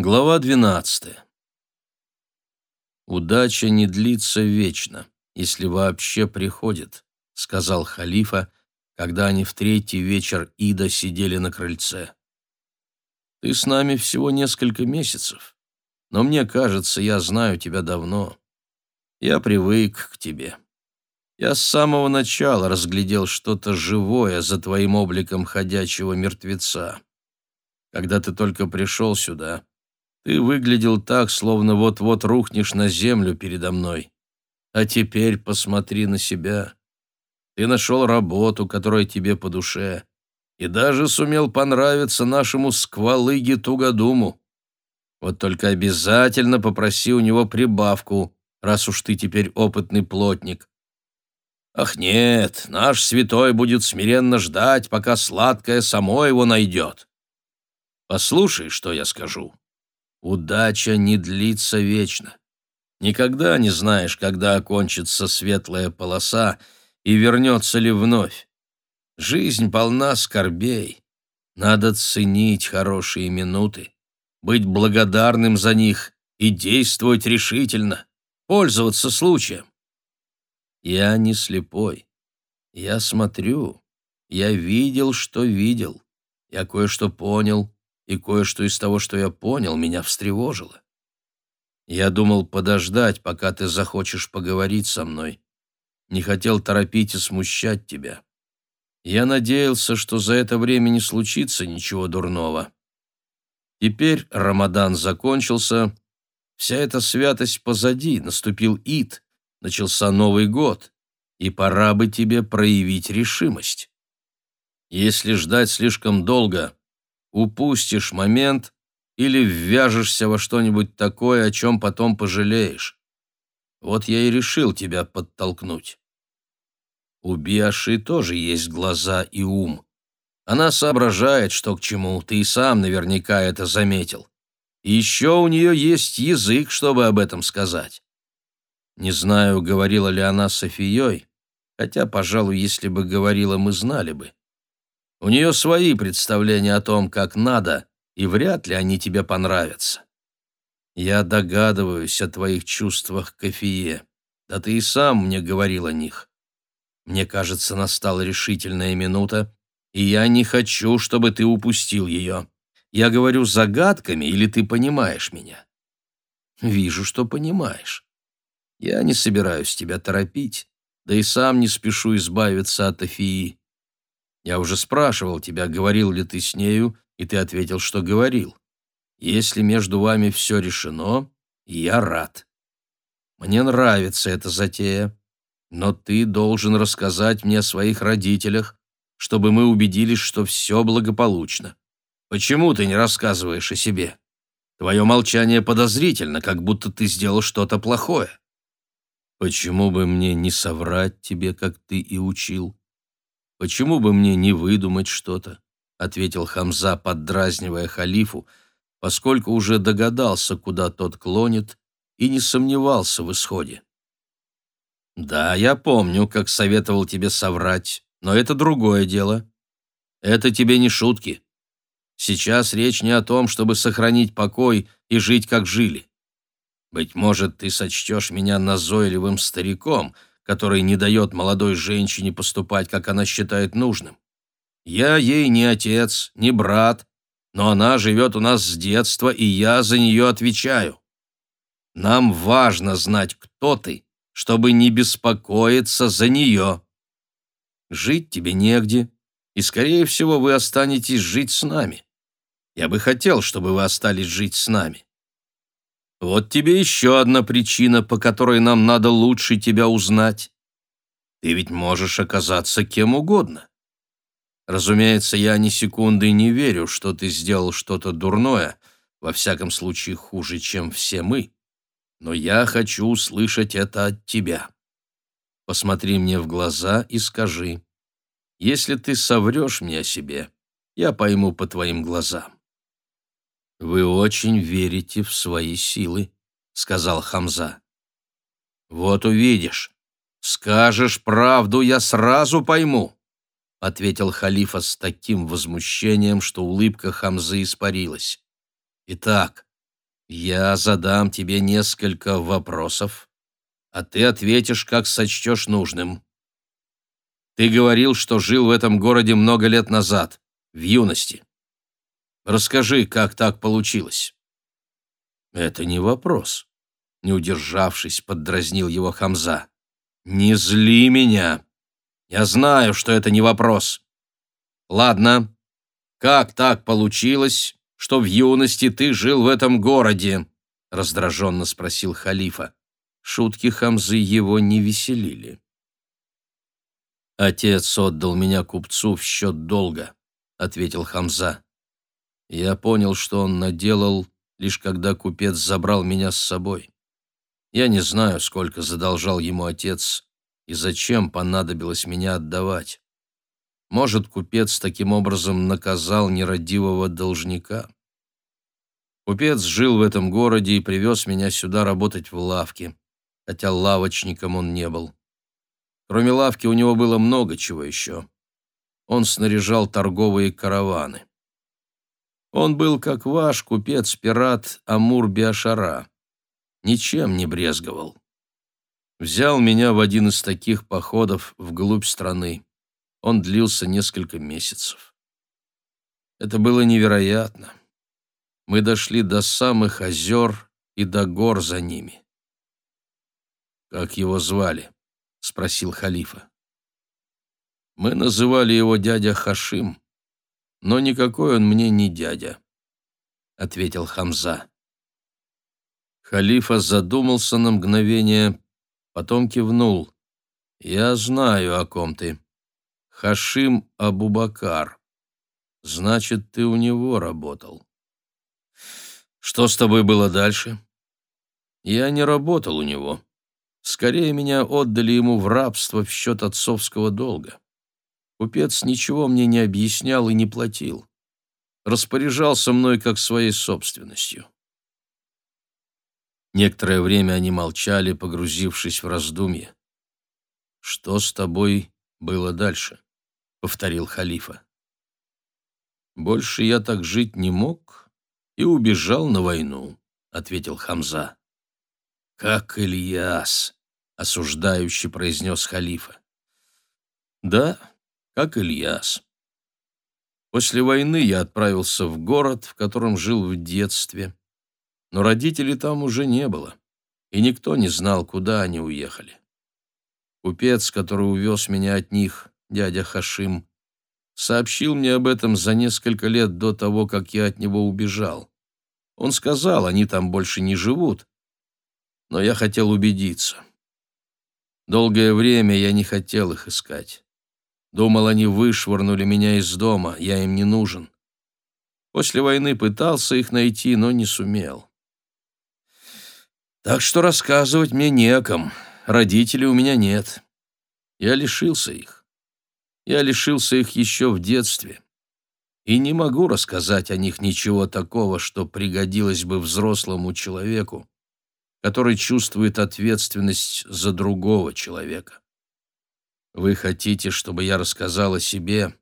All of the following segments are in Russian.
Глава 12. «Удача не длится вечно, если вообще приходит», — сказал халифа, когда они в третий вечер Ида сидели на крыльце. «Ты с нами всего несколько месяцев, но мне кажется, я знаю тебя давно. Я привык к тебе. Я с самого начала разглядел что-то живое за твоим обликом ходячего мертвеца. Когда ты только пришел сюда, ты выглядел так, словно вот-вот рухнешь на землю передо мной. А теперь посмотри на себя. Ты нашел работу, которая тебе по душе, и даже сумел понравиться нашему сквалыге Тугодуму. Вот только обязательно попроси у него прибавку, раз уж ты теперь опытный плотник. Ах нет, наш святой будет смиренно ждать, пока сладкое само его найдет. Послушай, что я скажу. Удача не длится вечно. Никогда не знаешь, когда окончится светлая полоса и вернется ли вновь. Жизнь полна скорбей. Надо ценить хорошие минуты, быть благодарным за них и действовать решительно, пользоваться случаем. Я не слепой. Я смотрю. Я видел, что видел. Я кое-что понял, и кое-что из того, что я понял, меня встревожило. Я думал подождать, пока ты захочешь поговорить со мной. Не хотел торопить и смущать тебя. Я надеялся, что за это время не случится ничего дурного. Теперь Рамадан закончился, вся эта святость позади, наступил Ид, начался Новый год, и пора бы тебе проявить решимость. Если ждать слишком долго, упустишь момент или ввяжешься во что-нибудь такое, о чем потом пожалеешь. Вот я и решил тебя подтолкнуть. У Биаши тоже есть глаза и ум. Она соображает, что к чему, ты и сам наверняка это заметил. И еще у нее есть язык, чтобы об этом сказать. Не знаю, говорила ли она с Софией, хотя, пожалуй, если бы говорила, мы знали бы. У нее свои представления о том, как надо, и вряд ли они тебе понравятся. Я догадываюсь о твоих чувствах к Эфие, да ты и сам мне говорил о них. Мне кажется, настала решительная минута, и я не хочу, чтобы ты упустил ее. Я говорю загадками, или ты понимаешь меня? Вижу, что понимаешь. Я не собираюсь тебя торопить, да и сам не спешу избавиться от Афии. Я уже спрашивал тебя, говорил ли ты с нею, и ты ответил, что говорил. Если между вами все решено, я рад. Мне нравится эта затея, но ты должен рассказать мне о своих родителях, чтобы мы убедились, что все благополучно. Почему ты не рассказываешь о себе? Твое молчание подозрительно, как будто ты сделал что-то плохое. Почему бы мне не соврать тебе, как ты и учил? Почему бы мне не выдумать что-то? ответил Хамза, поддразнивая халифу, поскольку уже догадался, куда тот клонит, и не сомневался в исходе. Да, я помню, как советовал тебе соврать, но это другое дело. Это тебе не шутки. Сейчас речь не о том, чтобы сохранить покой и жить, как жили. Быть может, ты сочтешь меня назойливым стариком — который не дает молодой женщине поступать, как она считает нужным. Я ей не отец, не брат, но она живет у нас с детства, и я за нее отвечаю. Нам важно знать, кто ты, чтобы не беспокоиться за нее. Жить тебе негде, и, скорее всего, вы останетесь жить с нами. Я бы хотел, чтобы вы остались жить с нами. Вот тебе еще одна причина, по которой нам надо лучше тебя узнать. Ты ведь можешь оказаться кем угодно. Разумеется, я ни секунды не верю, что ты сделал что-то дурное, во всяком случае хуже, чем все мы. Но я хочу услышать это от тебя. Посмотри мне в глаза и скажи, если ты соврешь мне о себе, я пойму по твоим глазам. «Вы очень верите в свои силы», — сказал Хамза. «Вот увидишь. Скажешь правду, я сразу пойму», — ответил халифа с таким возмущением, что улыбка Хамзы испарилась. «Итак, Я задам тебе несколько вопросов, а ты ответишь, как сочтешь нужным. Ты говорил, что жил в этом городе много лет назад, в юности. Расскажи, как так получилось. Это не вопрос. Не удержавшись, поддразнил его Хамза. Не зли меня. Я знаю, что это не вопрос. Ладно, как так получилось, что в юности ты жил в этом городе? Раздраженно спросил халифа. Шутки Хамзы его не веселили. «Отец отдал меня купцу в счет долга», — ответил Хамза. «Я понял, что он наделал, лишь когда купец забрал меня с собой. Я не знаю, сколько задолжал ему отец и зачем понадобилось меня отдавать. Может, купец таким образом наказал нерадивого должника. Купец жил в этом городе и привез меня сюда работать в лавке, хотя лавочником он не был. Кроме лавки у него было много чего еще. Он снаряжал торговые караваны. Он был как ваш купец-пират Амур Биашара. Ничем не брезговал. Взял меня в один из таких походов вглубь страны. Он длился несколько месяцев. Это было невероятно. Мы дошли до самых озер и до гор за ними. Как его звали? — спросил халифа. «Мы называли его дядя Хашим, но никакой он мне не дядя», — ответил Хамза. Халифа задумался на мгновение, потом кивнул. «Я знаю, о ком ты. Хашим Абубакар. Значит, ты у него работал». «Что с тобой было дальше?» «Я не работал у него. Скорее меня отдали ему в рабство в счет отцовского долга. Купец ничего мне не объяснял и не платил. Распоряжался мной как своей собственностью. Некоторое время они молчали, погрузившись в раздумье. «Что с тобой было дальше?» — повторил халифа. «Больше я так жить не мог и убежал на войну», — ответил Хамза. «Как Ильяс!» осуждающе произнес халифа. Да, как Ильяс. После войны я отправился в город, в котором жил в детстве, но родителей там уже не было, и никто не знал, куда они уехали. Купец, который увез меня от них, дядя Хашим, сообщил мне об этом за несколько лет до того, как я от него убежал. Он сказал, они там больше не живут, но я хотел убедиться. Долгое время я не хотел их искать. Думал, они вышвырнули меня из дома, я им не нужен. После войны пытался их найти, но не сумел. Так что рассказывать мне не о ком. Родителей у меня нет. Я лишился их. Я лишился их еще в детстве. И не могу рассказать о них ничего такого, что пригодилось бы взрослому человеку, который чувствует ответственность за другого человека. Вы хотите, чтобы я рассказал о себе,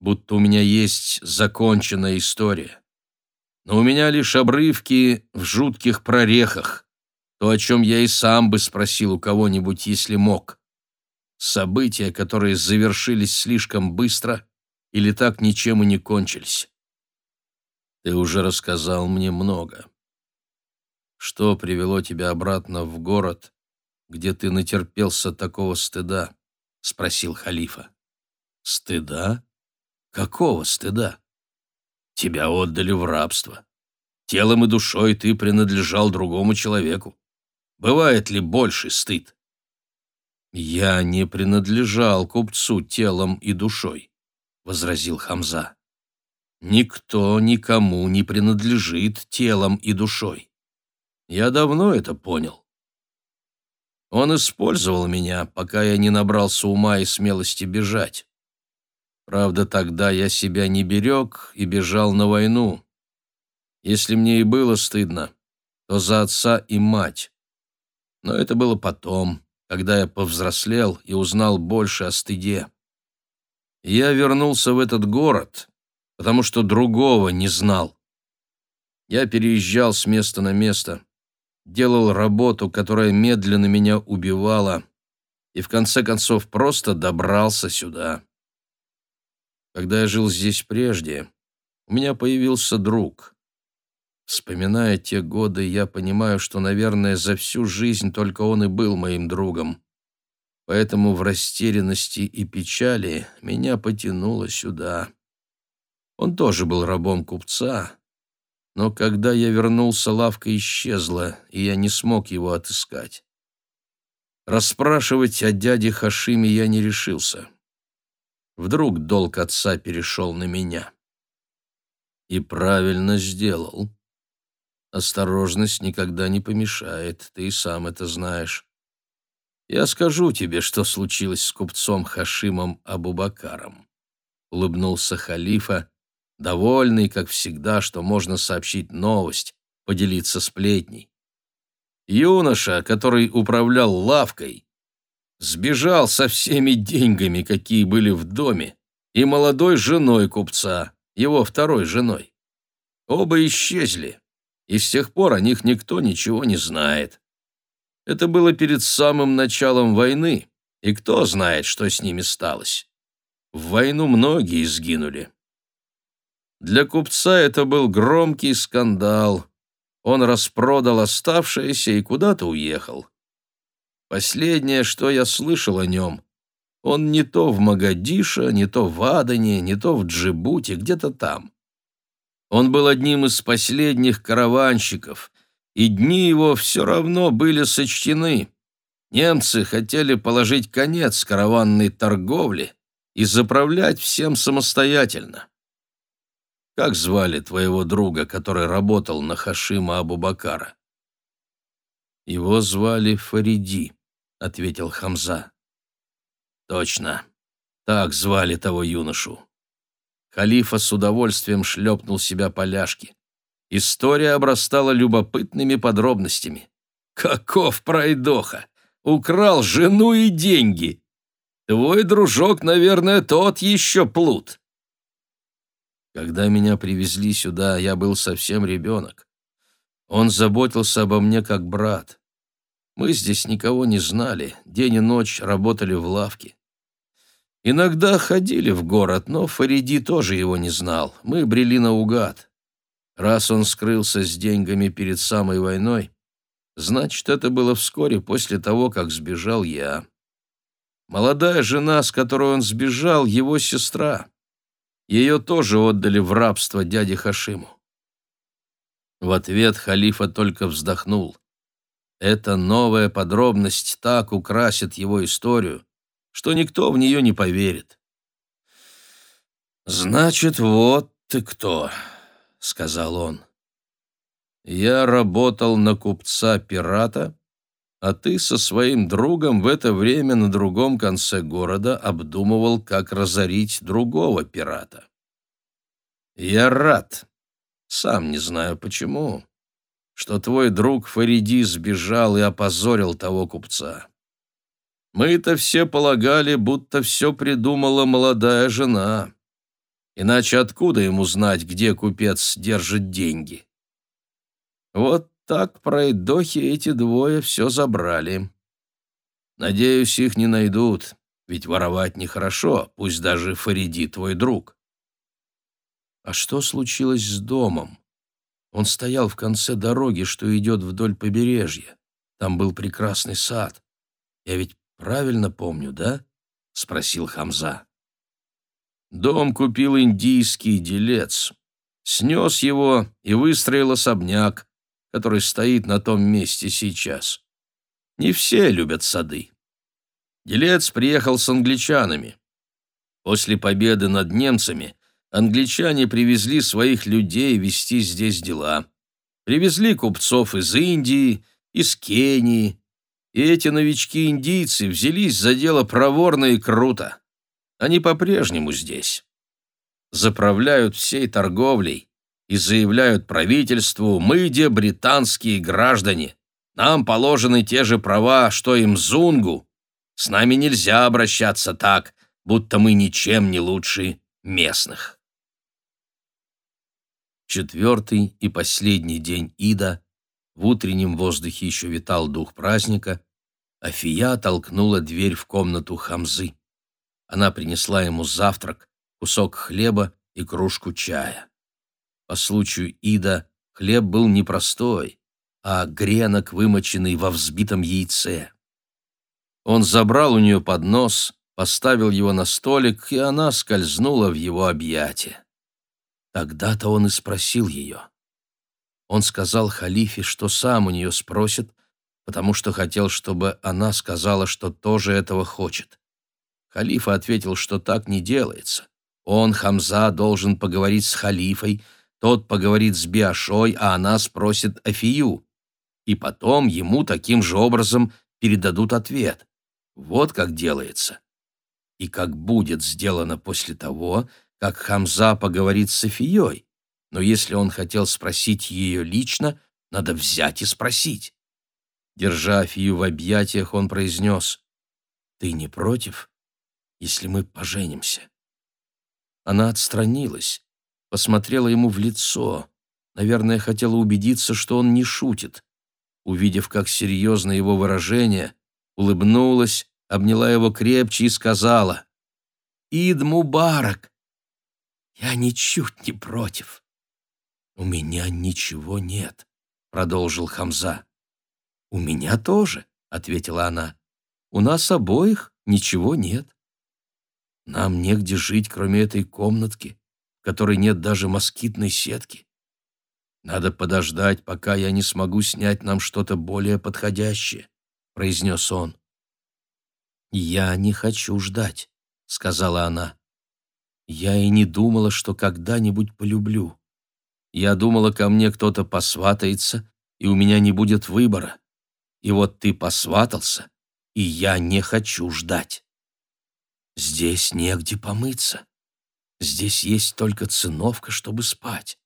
будто у меня есть законченная история. Но у меня лишь обрывки в жутких прорехах, то, о чем я и сам бы спросил у кого-нибудь, если мог. События, которые завершились слишком быстро или так ничем и не кончились. Ты уже рассказал мне много. Что привело тебя обратно в город, где ты натерпелся такого стыда? Спросил халифа. Стыда? Какого стыда? Тебя отдали в рабство. Телом и душой ты принадлежал другому человеку. Бывает ли больший стыд? Я не принадлежал купцу телом и душой, возразил Хамза. Никто никому не принадлежит телом и душой. Я давно это понял. Он использовал меня, пока я не набрался ума и смелости бежать. Правда, тогда я себя не берег и бежал на войну. Если мне и было стыдно, то за отца и мать. Но это было потом, когда я повзрослел и узнал больше о стыде. Я вернулся в этот город, потому что другого не знал. Я переезжал с места на место, делал работу, которая медленно меня убивала, и в конце концов просто добрался сюда. Когда я жил здесь прежде, у меня появился друг. Вспоминая те годы, я понимаю, что, наверное, за всю жизнь только он и был моим другом. Поэтому в растерянности и печали меня потянуло сюда. Он тоже был рабом купца, но когда я вернулся, лавка исчезла, и я не смог его отыскать. Расспрашивать о дяде Хашиме я не решился. Вдруг долг отца перешел на меня. И правильно сделал. Осторожность никогда не помешает, ты и сам это знаешь. Я скажу тебе, что случилось с купцом Хашимом Абубакаром. Улыбнулся халифа, довольный, как всегда, что можно сообщить новость, поделиться сплетней. Юноша, который управлял лавкой, сбежал со всеми деньгами, какие были в доме, и молодой женой купца, его второй женой. Оба исчезли, и с тех пор о них никто ничего не знает. Это было перед самым началом войны, и кто знает, что с ними сталось. В войну многие сгинули. Для купца это был громкий скандал. Он распродал оставшееся и куда-то уехал. Последнее, что я слышал о нем, он не то в Магадише, не то в Адане, не то в Джибути, где-то там. Он был одним из последних караванщиков, и дни его все равно были сочтены. Немцы хотели положить конец караванной торговле и заправлять всем самостоятельно. Как звали твоего друга, который работал на Хашима Абубакара? Его звали Фариди, ответил Хамза. Точно. Так звали того юношу. Халифа с удовольствием шлепнул себя по ляжке. История обрастала любопытными подробностями. Каков пройдоха! Украл жену и деньги! Твой дружок, наверное, тот еще плут. Когда меня привезли сюда, я был совсем ребенок. Он заботился обо мне как брат. Мы здесь никого не знали, день и ночь работали в лавке. Иногда ходили в город, но Фариди тоже его не знал. Мы брели наугад. Раз он скрылся с деньгами перед самой войной, значит, это было вскоре после того, как сбежал я. Молодая жена, с которой он сбежал, его сестра. Ее тоже отдали в рабство дяде Хашиму. В ответ халифа только вздохнул. Эта новая подробность так украсит его историю, что никто в нее не поверит. «Значит, вот ты кто», — сказал он. «Я работал на купца-пирата, а ты со своим другом в это время на другом конце города обдумывал, как разорить другого пирата. Я рад, сам не знаю почему, что твой друг Фариди сбежал и опозорил того купца. Мы-то все полагали, будто все придумала молодая жена. Иначе откуда ему знать, где купец держит деньги? Вот так пройдохи эти двое все забрали. Надеюсь, их не найдут, ведь воровать нехорошо, пусть даже Фариди твой друг. А что случилось с домом? Он стоял в конце дороги, что идет вдоль побережья. Там был прекрасный сад. Я ведь правильно помню, да? Спросил Хамза. Дом купил индийский делец. Снес его и выстроил особняк, который стоит на том месте сейчас. Не все любят сады. Делец приехал с англичанами. После победы над немцами англичане привезли своих людей вести здесь дела. Привезли купцов из Индии, из Кении, и эти новички-индийцы взялись за дело проворно и круто. Они по-прежнему здесь. Заправляют всей торговлей, и заявляют правительству, мы где британские граждане, нам положены те же права, что им зунгу. С нами нельзя обращаться так, будто мы ничем не лучше местных. четвертый и последний день Ида, в утреннем воздухе еще витал дух праздника, Афия толкнула дверь в комнату Хамзы. Она принесла ему завтрак, кусок хлеба и кружку чая. По случаю Ида хлеб был не простой, а гренок, вымоченный во взбитом яйце. Он забрал у нее поднос, поставил его на столик, и она скользнула в его объятия. Тогда-то он и спросил ее. Он сказал халифе, что сам у нее спросит, потому что хотел, чтобы она сказала, что тоже этого хочет. Халифа ответил, что так не делается. Он, Хамза, должен поговорить с халифой, тот поговорит с Биашой, а она спросит Афию. И потом ему таким же образом передадут ответ. Вот как делается. И как будет сделано после того, как Хамза поговорит с Афией. Но если он хотел спросить ее лично, надо взять и спросить. Держа Афию в объятиях, он произнес, «Ты не против, если мы поженимся?» Она отстранилась, посмотрела ему в лицо, наверное, хотела убедиться, что он не шутит. Увидев, как серьезно его выражение, улыбнулась, обняла его крепче и сказала, «Ид Мубарак! Я ничуть не против». «У меня ничего нет», — продолжил Хамза. «У меня тоже», — ответила она. «У нас обоих ничего нет. Нам негде жить, кроме этой комнатки, которой нет даже москитной сетки. Надо подождать, пока я не смогу снять нам что-то более подходящее», — произнес он. «Я не хочу ждать», — сказала она. «Я и не думала, что когда-нибудь полюблю. Я думала, ко мне кто-то посватается, и у меня не будет выбора. И вот ты посватался, и я не хочу ждать. Здесь негде помыться. Здесь есть только циновка, чтобы спать.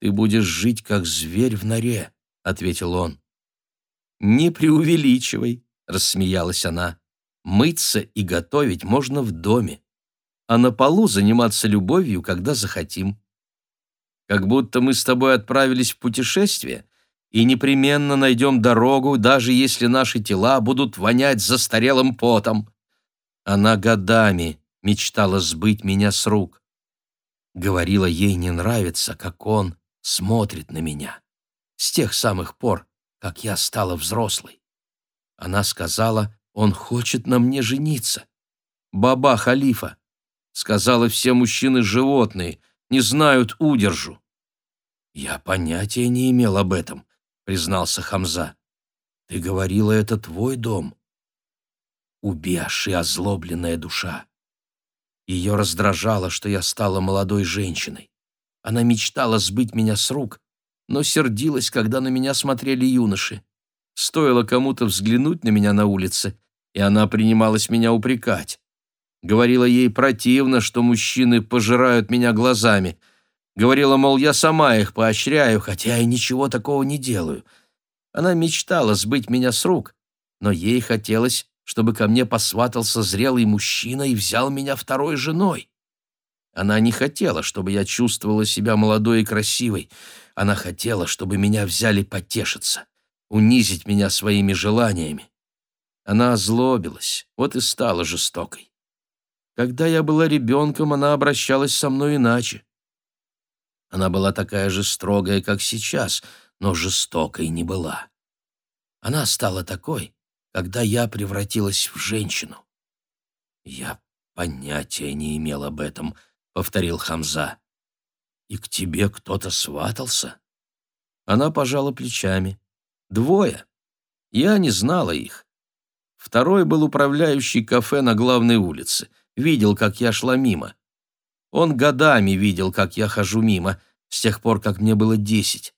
Ты будешь жить, как зверь в норе, — ответил он. Не преувеличивай, — рассмеялась она. Мыться и готовить можно в доме, а на полу заниматься любовью, когда захотим. Как будто мы с тобой отправились в путешествие и непременно найдем дорогу, даже если наши тела будут вонять застарелым потом. Она годами мечтала сбыть меня с рук. Говорила, ей не нравится, как он смотрит на меня. С тех самых пор, как я стала взрослой. Она сказала, он хочет на мне жениться. Баба Халифа сказала, все мужчины животные, не знают удержу. Я понятия не имел об этом, признался Хамза. Ты говорила, это твой дом. Убеши озлобленная душа. Ее раздражало, что я стала молодой женщиной. Она мечтала сбыть меня с рук, но сердилась, когда на меня смотрели юноши. Стоило кому-то взглянуть на меня на улице, и она принималась меня упрекать. Говорила ей противно, что мужчины пожирают меня глазами. Говорила, мол, я сама их поощряю, хотя я ничего такого не делаю. Она мечтала сбыть меня с рук, но ей хотелось, чтобы ко мне посватался зрелый мужчина и взял меня второй женой. Она не хотела, чтобы я чувствовала себя молодой и красивой. Она хотела, чтобы меня взяли потешиться, унизить меня своими желаниями. Она озлобилась, вот и стала жестокой. Когда я была ребенком, она обращалась со мной иначе. Она была такая же строгая, как сейчас, но жестокой не была. Она стала такой, когда я превратилась в женщину. Я понятия не имел об этом, повторил Хамза. И к тебе кто-то сватался? Она пожала плечами. Двое. Я не знала их. Второй был управляющий кафе на главной улице. Видел, как я шла мимо. Он годами видел, как я хожу мимо, с тех пор, как мне было десять.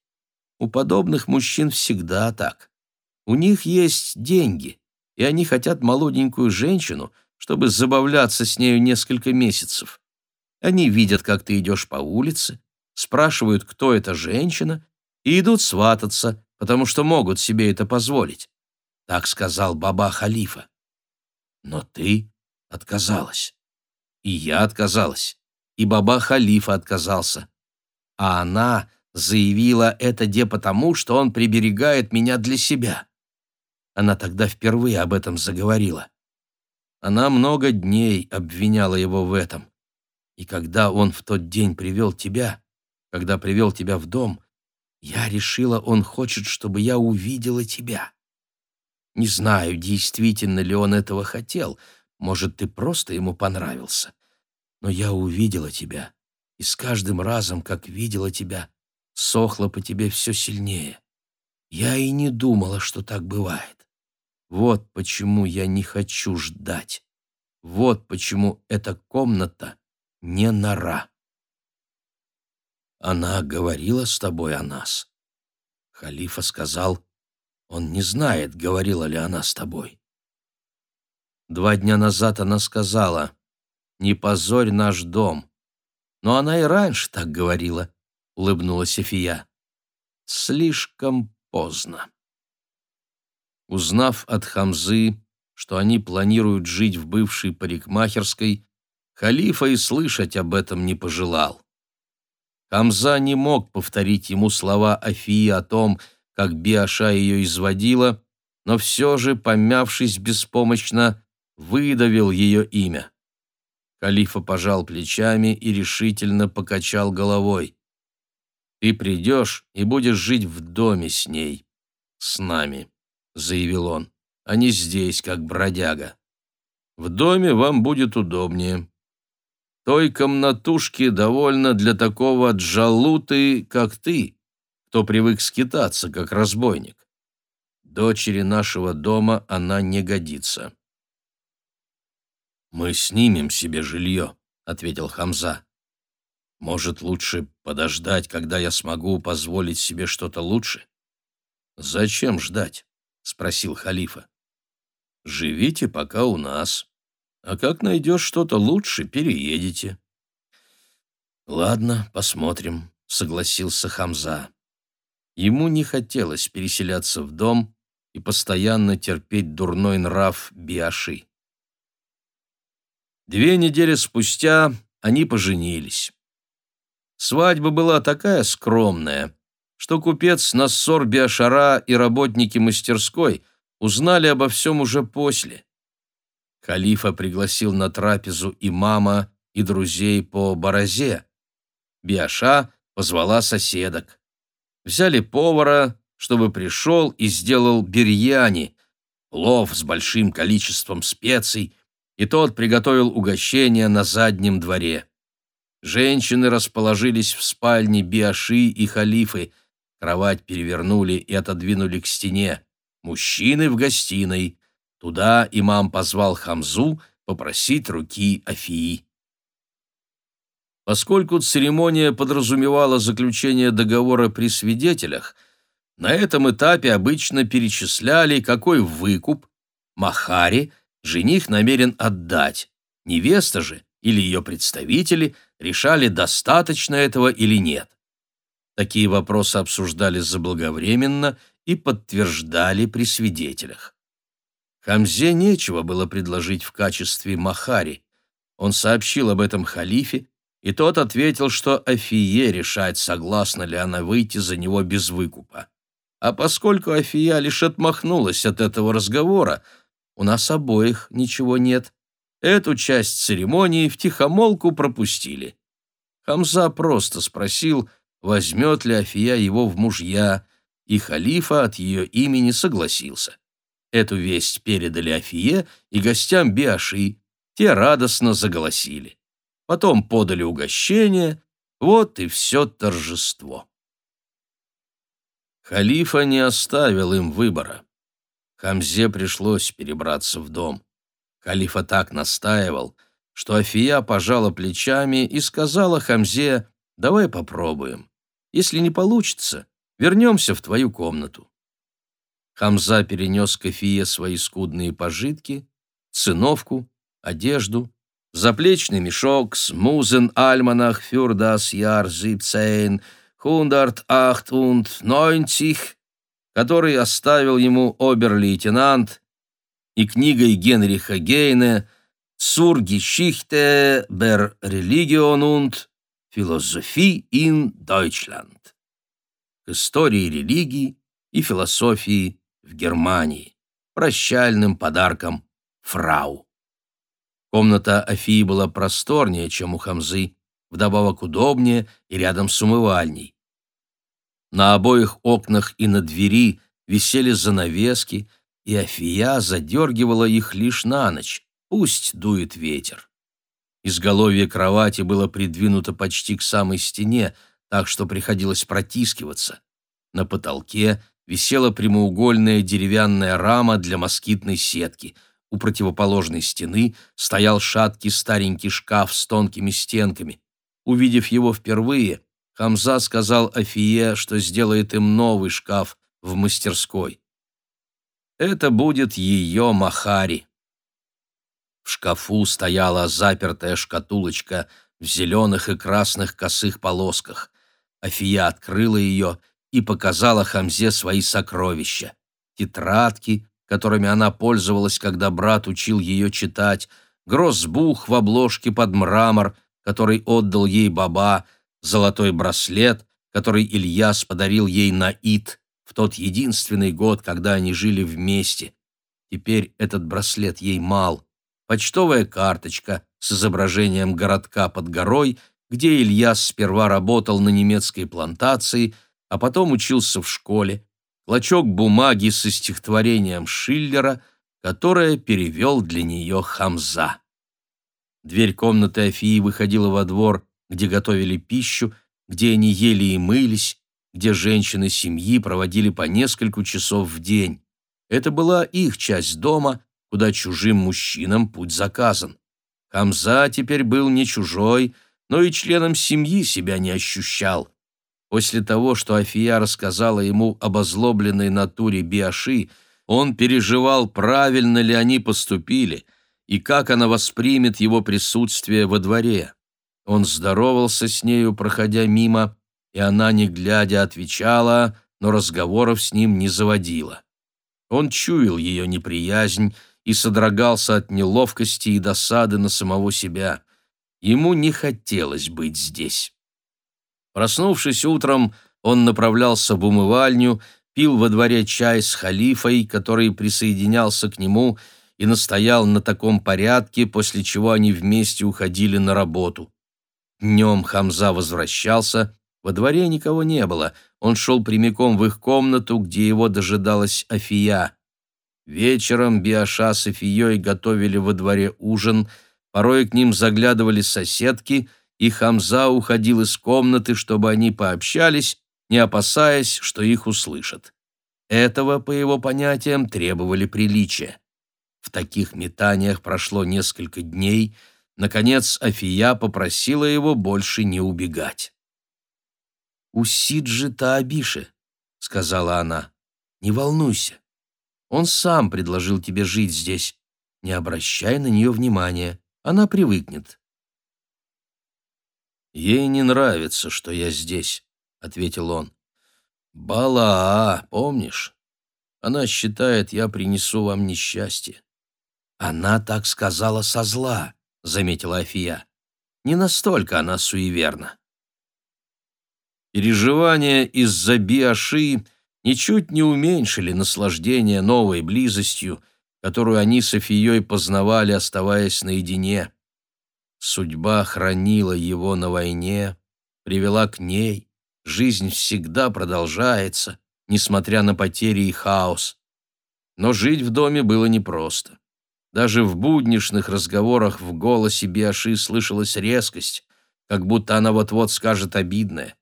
У подобных мужчин всегда так. У них есть деньги, и они хотят молоденькую женщину, чтобы забавляться с нею несколько месяцев. Они видят, как ты идешь по улице, спрашивают, кто эта женщина, и идут свататься, потому что могут себе это позволить. Так сказал Баба Халифа. Но ты отказалась. И я отказалась. И Баба Халифа отказался. а она заявила это де потому, что он приберегает меня для себя. Она тогда впервые об этом заговорила. Она много дней обвиняла его в этом. И когда он в тот день привел тебя, когда привел тебя в дом, я решила, он хочет, чтобы я увидела тебя. Не знаю, действительно ли он этого хотел. Может, ты просто ему понравился. Но я увидела тебя, и с каждым разом, как видела тебя, сохла по тебе все сильнее. Я и не думала, что так бывает. Вот почему я не хочу ждать. Вот почему эта комната не нора. Она говорила с тобой о нас. Халифа сказал, он не знает, говорила ли она с тобой. Два дня назад она сказала, не позорь наш дом. Но она и раньше так говорила, улыбнулась София. Слишком поздно. Узнав от Хамзы, что они планируют жить в бывшей парикмахерской, халифа и слышать об этом не пожелал. Хамза не мог повторить ему слова Афии о том, как Биаша ее изводила, но все же, помявшись беспомощно, выдавил ее имя. Халифа пожал плечами и решительно покачал головой. «Ты придешь и будешь жить в доме с ней, с нами», — заявил он, — «а не здесь, как бродяга. В доме вам будет удобнее. Той комнатушки довольно для такого джалуты, как ты, кто привык скитаться, как разбойник. Дочери нашего дома она не годится». «Мы снимем себе жилье», — ответил Хамза. «Может, лучше подождать, когда я смогу позволить себе что-то лучше?» «Зачем ждать?» — спросил халифа. «Живите пока у нас, а как найдешь что-то лучше, переедете». «Ладно, посмотрим», — согласился Хамза. Ему не хотелось переселяться в дом и постоянно терпеть дурной нрав Биаши. Две недели спустя они поженились. Свадьба была такая скромная, что купец Нассор Биашара и работники мастерской узнали обо всем уже после. Халифа пригласил на трапезу имама и друзей по Баразе. Биаша позвала соседок. Взяли повара, чтобы пришел и сделал бирьяни, плов с большим количеством специй, и тот приготовил угощение на заднем дворе. Женщины расположились в спальне Биаши и Халифы, кровать перевернули и отодвинули к стене. Мужчины в гостиной. Туда имам позвал Хамзу попросить руки Афии. Поскольку церемония подразумевала заключение договора при свидетелях, на этом этапе обычно перечисляли, какой выкуп, махари – жених намерен отдать. Невеста же или ее представители решали, достаточно этого или нет. Такие вопросы обсуждали заблаговременно и подтверждали при свидетелях. Хамзе нечего было предложить в качестве махари. Он сообщил об этом халифе, и тот ответил, что Афие решает, согласна ли она выйти за него без выкупа. А поскольку Афия лишь отмахнулась от этого разговора, у нас обоих ничего нет. Эту часть церемонии втихомолку пропустили. Хамза просто спросил, возьмет ли Афия его в мужья, и халифа от ее имени согласился. Эту весть передали Афие и гостям Биаши, те радостно заголосили. Потом подали угощение, вот и все торжество. Халифа не оставил им выбора. Хамзе пришлось перебраться в дом. Халифа так настаивал, что Афия пожала плечами и сказала Хамзе, «Давай попробуем. Если не получится, вернемся в твою комнату». Хамза перенес к Афие свои скудные пожитки, циновку, одежду, заплечный мешок с музен альманах фюрдас яр зипцейн, хундарт ахт neunzig который оставил ему обер-лейтенант, и книгой Генриха Гейне «Zur Geschichte der Religion und «Philosophie in Deutschland» к истории религии и философии в Германии, прощальным подарком фрау. Комната Афии была просторнее, чем у Хамзы, вдобавок удобнее и рядом с умывальней. На обоих окнах и на двери висели занавески, и Афия задергивала их лишь на ночь, пусть дует ветер. Изголовье кровати было придвинуто почти к самой стене, так что приходилось протискиваться. На потолке висела прямоугольная деревянная рама для москитной сетки. У противоположной стены стоял шаткий старенький шкаф с тонкими стенками. Увидев его впервые, Хамза сказал Афие, что сделает им новый шкаф в мастерской. Это будет ее Махари. В шкафу стояла запертая шкатулочка в зеленых и красных косых полосках. Афия открыла ее и показала Хамзе свои сокровища. Тетрадки, которыми она пользовалась, когда брат учил ее читать, грозбух в обложке под мрамор, который отдал ей баба, золотой браслет, который Ильяс подарил ей на Ид в тот единственный год, когда они жили вместе. Теперь этот браслет ей мал. Почтовая карточка с изображением городка под горой, где Ильяс сперва работал на немецкой плантации, а потом учился в школе, клочок бумаги со стихотворением Шиллера, которое перевел для нее Хамза. Дверь комнаты Афии выходила во двор, где готовили пищу, где они ели и мылись, где женщины семьи проводили по несколько часов в день. Это была их часть дома, куда чужим мужчинам путь заказан. Хамза теперь был не чужой, но и членом семьи себя не ощущал. После того, что Афия рассказала ему об озлобленной натуре Биаши, он переживал, правильно ли они поступили и как она воспримет его присутствие во дворе. Он здоровался с нею, проходя мимо, и она, не глядя, отвечала, но разговоров с ним не заводила. Он чуял ее неприязнь и содрогался от неловкости и досады на самого себя. Ему не хотелось быть здесь. Проснувшись утром, он направлялся в умывальню, пил во дворе чай с халифой, который присоединялся к нему и настоял на таком порядке, после чего они вместе уходили на работу. Днем Хамза возвращался, во дворе никого не было, он шел прямиком в их комнату, где его дожидалась Афия. Вечером Биаша с Афией готовили во дворе ужин, порой к ним заглядывали соседки, и Хамза уходил из комнаты, чтобы они пообщались, не опасаясь, что их услышат. Этого, по его понятиям, требовали приличия. В таких метаниях прошло несколько дней — Наконец Афия попросила его больше не убегать. «У Сиджи Таабиши», — сказала она, — «не волнуйся. Он сам предложил тебе жить здесь. Не обращай на нее внимания, она привыкнет». «Ей не нравится, что я здесь», — ответил он. «Балаа, помнишь? Она считает, я принесу вам несчастье». «Она так сказала со зла», заметила Афия. Не настолько она суеверна. Переживания из-за Биаши ничуть не уменьшили наслаждение новой близостью, которую они с Афией познавали, оставаясь наедине. Судьба хранила его на войне, привела к ней, жизнь всегда продолжается, несмотря на потери и хаос. Но жить в доме было непросто. Даже в буднишных разговорах в голосе Биаши слышалась резкость, как будто она вот-вот скажет обидное.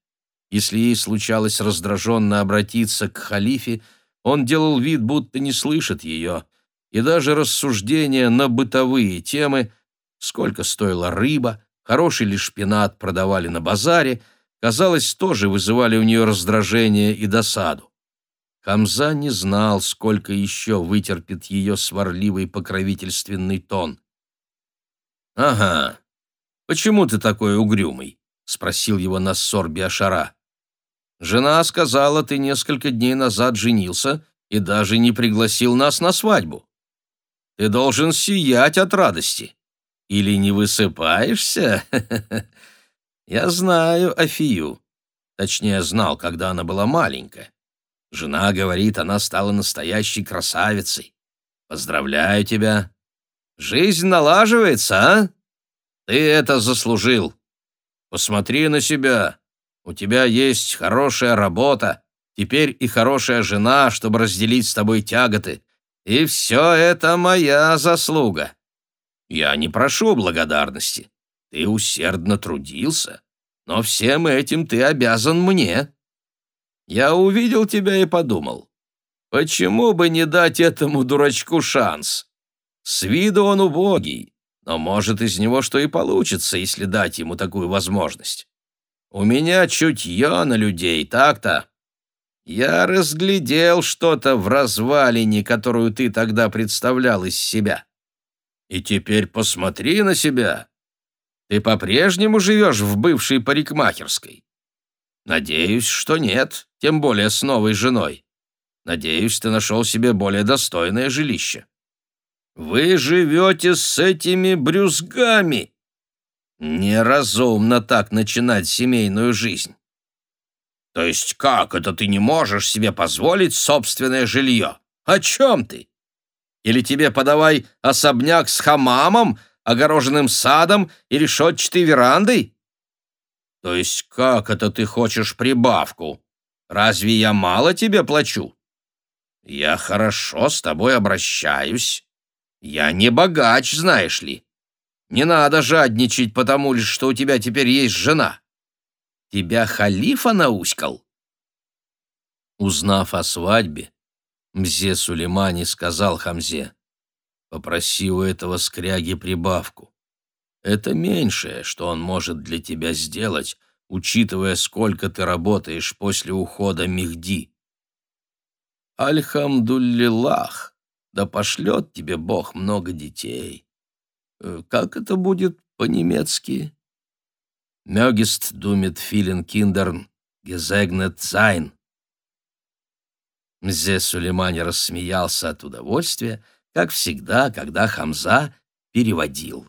Если ей случалось раздраженно обратиться к халифе, он делал вид, будто не слышит ее, и даже рассуждения на бытовые темы, сколько стоила рыба, хороший ли шпинат продавали на базаре, казалось, тоже вызывали у нее раздражение и досаду. Хамза не знал, сколько еще вытерпит ее сварливый покровительственный тон. «Ага, почему ты такой угрюмый?» — спросил его Нассор Биашара. «Жена сказала, ты несколько дней назад женился и даже не пригласил нас на свадьбу. Ты должен сиять от радости. Или не высыпаешься?» Я знаю Афию. Точнее, знал, когда она была маленькая. Жена говорит, она стала настоящей красавицей. Поздравляю тебя. Жизнь налаживается, а? Ты это заслужил. Посмотри на себя. У тебя есть хорошая работа, теперь и хорошая жена, чтобы разделить с тобой тяготы. И все это моя заслуга. Я не прошу благодарности. Ты усердно трудился, но всем этим ты обязан мне. Я увидел тебя и подумал, почему бы не дать этому дурачку шанс? С виду он убогий, но может из него что и получится, если дать ему такую возможность. У меня чутье на людей, так-то. Я разглядел что-то в развалине, которую ты тогда представлял из себя. И теперь посмотри на себя. Ты по-прежнему живешь в бывшей парикмахерской? Надеюсь, что нет, тем более с новой женой. Надеюсь, ты нашел себе более достойное жилище. Вы живете с этими брюзгами. Неразумно так начинать семейную жизнь. То есть как это ты не можешь себе позволить собственное жилье? О чем ты? Или тебе подавай особняк с хамамом, огороженным садом и решетчатой верандой? То есть как это ты хочешь прибавку? Разве я мало тебе плачу? Я хорошо с тобой обращаюсь. Я не богач, знаешь ли. Не надо жадничать, потому лишь, что у тебя теперь есть жена. Тебя халифа науськал?» Узнав о свадьбе, Мзе Сулеймани сказал Хамзе, «Попроси у этого скряги прибавку. Это меньшее, что он может для тебя сделать, учитывая, сколько ты работаешь после ухода Мехди. Альхамдуллилах, да пошлет тебе Бог много детей. Э, как это будет по-немецки?» Du mit vielen Kindern gesegnet sein. Мзе Сулеймани рассмеялся от удовольствия, как всегда, когда Хамза переводил.